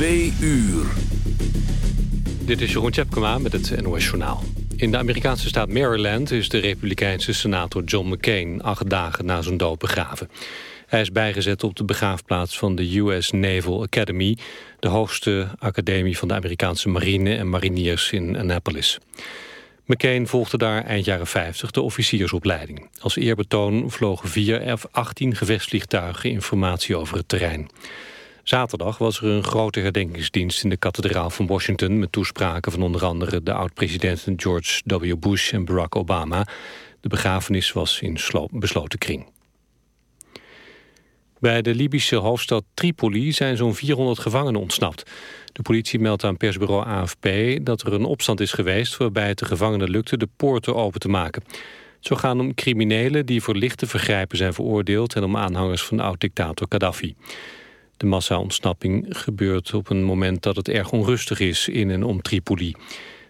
Twee uur. Dit is Jeroen Tjepkema met het NOS Journaal. In de Amerikaanse staat Maryland is de republikeinse senator John McCain... acht dagen na zijn dood begraven. Hij is bijgezet op de begraafplaats van de US Naval Academy... de hoogste academie van de Amerikaanse marine en mariniers in Annapolis. McCain volgde daar eind jaren 50 de officiersopleiding. Als eerbetoon vlogen vier F-18 gevechtsvliegtuigen informatie over het terrein. Zaterdag was er een grote herdenkingsdienst in de kathedraal van Washington... met toespraken van onder andere de oud-presidenten George W. Bush en Barack Obama. De begrafenis was in besloten kring. Bij de Libische hoofdstad Tripoli zijn zo'n 400 gevangenen ontsnapt. De politie meldt aan persbureau AFP dat er een opstand is geweest... waarbij het de gevangenen lukte de poorten open te maken. Zou gaan om criminelen die voor lichte vergrijpen zijn veroordeeld... en om aanhangers van oud-dictator Gaddafi. De massa-ontsnapping gebeurt op een moment dat het erg onrustig is in en om Tripoli.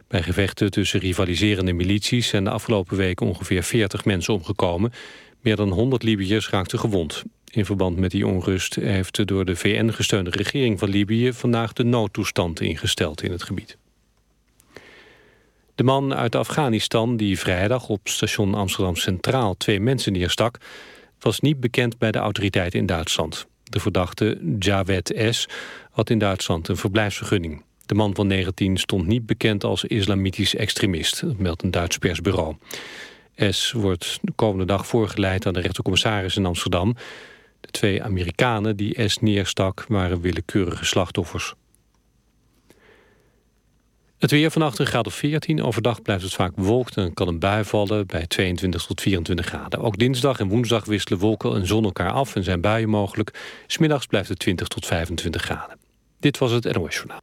Bij gevechten tussen rivaliserende milities zijn de afgelopen weken ongeveer 40 mensen omgekomen. Meer dan 100 Libiërs raakten gewond. In verband met die onrust heeft de door de VN gesteunde regering van Libië vandaag de noodtoestand ingesteld in het gebied. De man uit Afghanistan die vrijdag op station Amsterdam Centraal twee mensen neerstak, was niet bekend bij de autoriteiten in Duitsland. De verdachte Jawed S. had in Duitsland een verblijfsvergunning. De man van 19 stond niet bekend als islamitisch extremist, meldt een Duits persbureau. S. wordt de komende dag voorgeleid aan de rechtercommissaris in Amsterdam. De twee Amerikanen die S. neerstak waren willekeurige slachtoffers. Het weer vannacht een graad of 14. Overdag blijft het vaak bewolkt en kan een bui vallen bij 22 tot 24 graden. Ook dinsdag en woensdag wisselen wolken en zon elkaar af en zijn buien mogelijk. Smiddags blijft het 20 tot 25 graden. Dit was het NOS Journaal.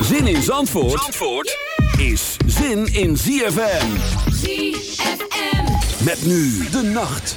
Zin in Zandvoort, Zandvoort is zin in ZFM. ZFM. Met nu de nacht.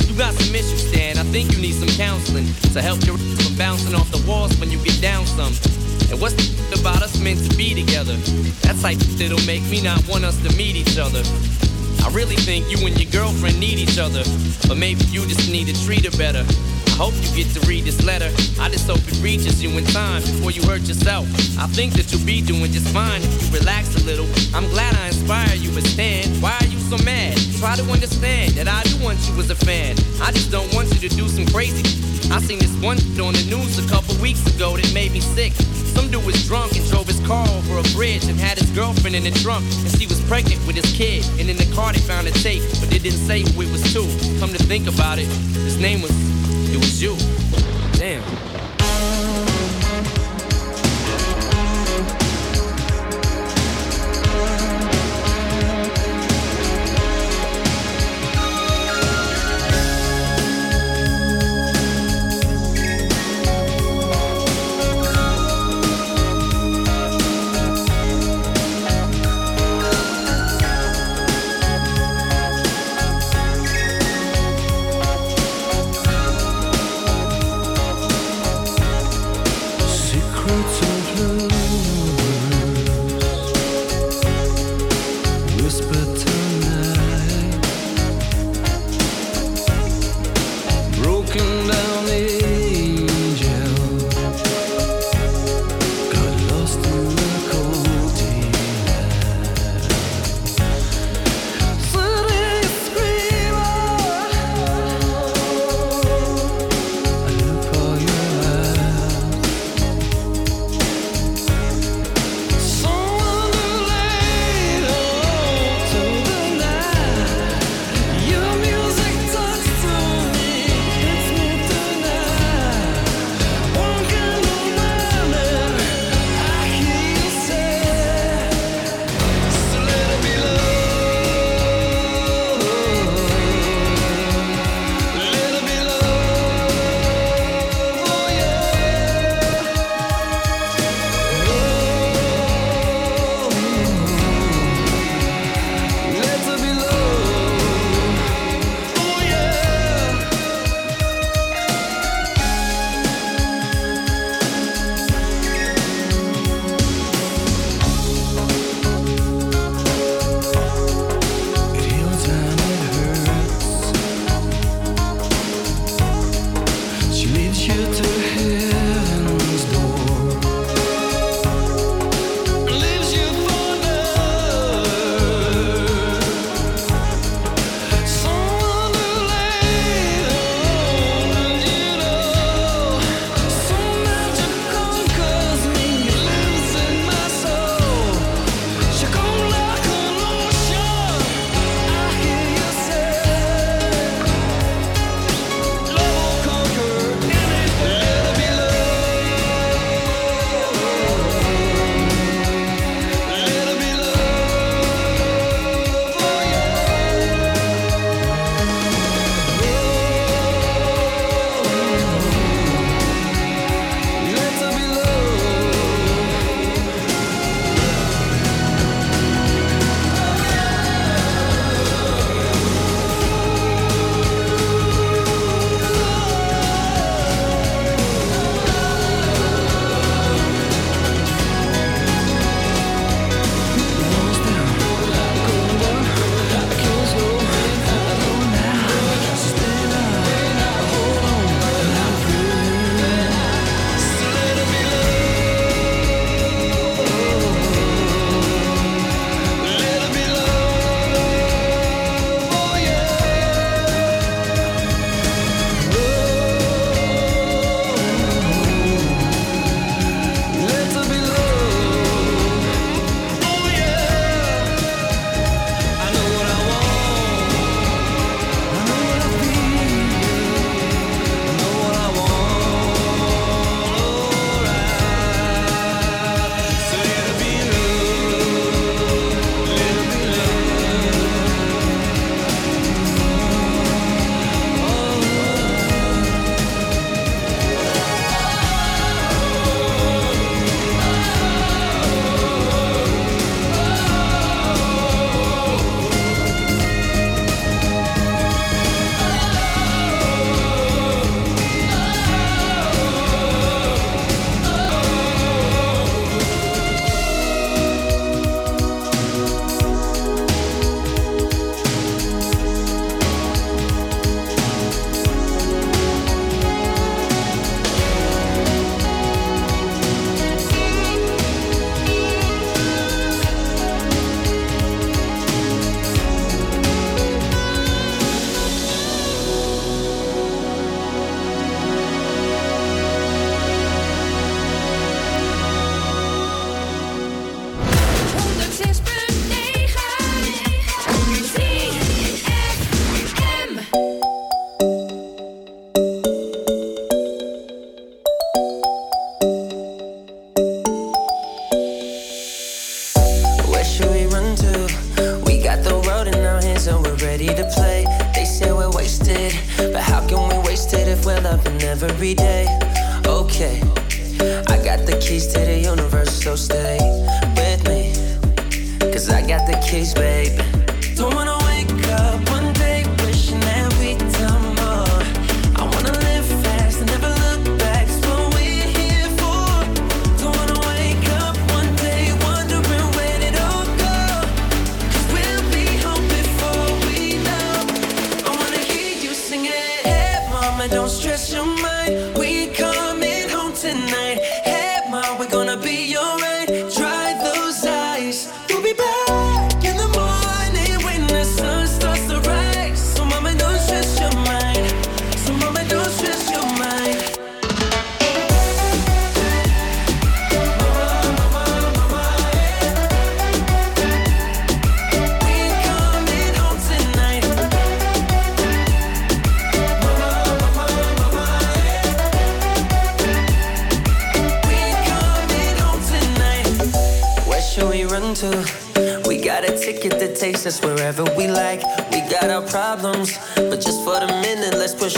You got some issues, Stan. I think you need some counseling to help your from bouncing off the walls when you get down some. And what's the about us meant to be together? That's like that'll make me not want us to meet each other. I really think you and your girlfriend need each other, but maybe you just need to treat her better. I hope you get to read this letter. I just hope it reaches you in time before you hurt yourself. I think that you'll be doing just fine if you relax a little. I'm glad I inspire you, but Stan, why are you so mad? Try to understand that I do want you as a fan. I just don't want you to do some crazy. I seen this one on the news a couple weeks ago that made me sick. Some dude was drunk and drove his car over a bridge and had his girlfriend in the trunk. And she was pregnant with his kid. And in the car they found a tape, but they didn't say who it was to. Come to think about it, his name was, it was you. Damn.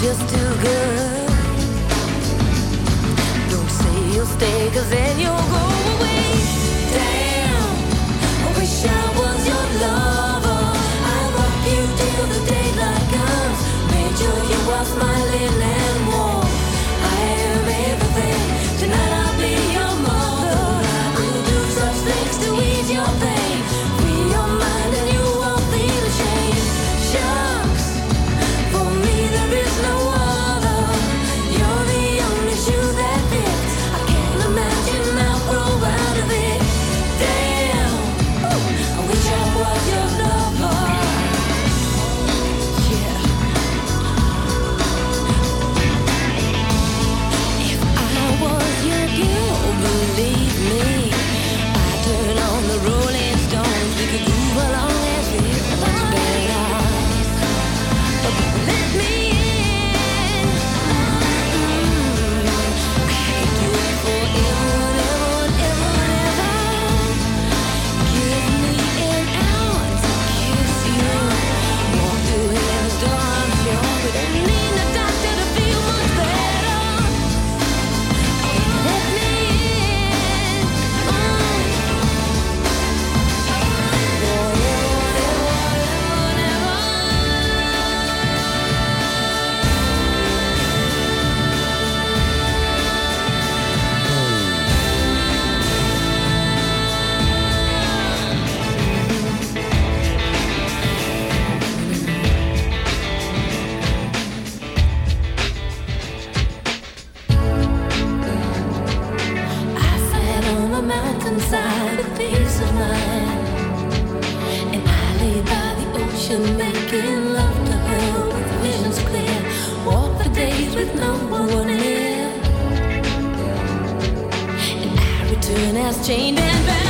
just too good. inside the peace of mind. And I lay by the ocean, making love to her with visions clear. Walk the days with no one near. And I return as chained and bound.